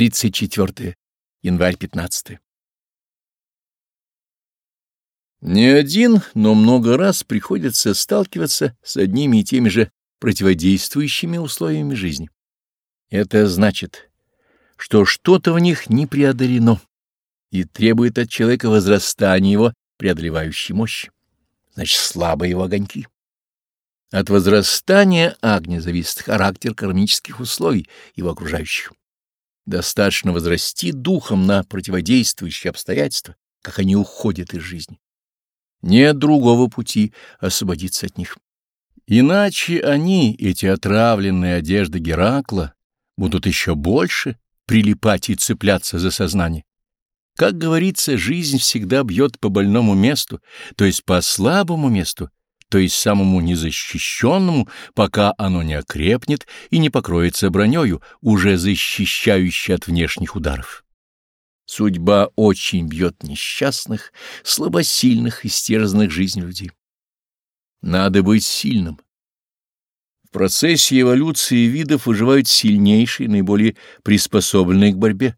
34 январь 15 Не один, но много раз приходится сталкиваться с одними и теми же противодействующими условиями жизни. Это значит, что что-то в них не преодолено и требует от человека возрастания его преодолевающей мощи. Значит, слабы его огоньки. От возрастания огня зависит характер кармических условий его окружающих. Достаточно возрасти духом на противодействующие обстоятельства, как они уходят из жизни. Нет другого пути освободиться от них. Иначе они, эти отравленные одежды Геракла, будут еще больше прилипать и цепляться за сознание. Как говорится, жизнь всегда бьет по больному месту, то есть по слабому месту, то есть самому незащищенному, пока оно не окрепнет и не покроется бронёю, уже защищающей от внешних ударов. Судьба очень бьет несчастных, слабосильных, истерзанных жизнью людей. Надо быть сильным. В процессе эволюции видов выживают сильнейшие, наиболее приспособленные к борьбе.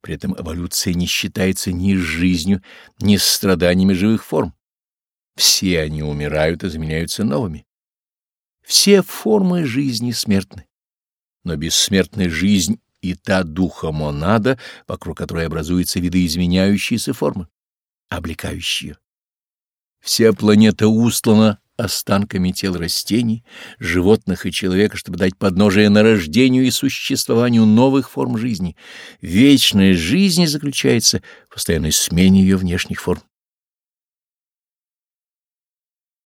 При этом эволюция не считается ни с жизнью, ни с страданиями живых форм. Все они умирают и заменяются новыми. Все формы жизни смертны. Но бессмертная жизнь и та духа монада, вокруг которой образуются видоизменяющиеся формы, облекающие. Вся планета устлана останками тел растений, животных и человека, чтобы дать подножие нарождению и существованию новых форм жизни. Вечная жизнь заключается в постоянной смене ее внешних форм.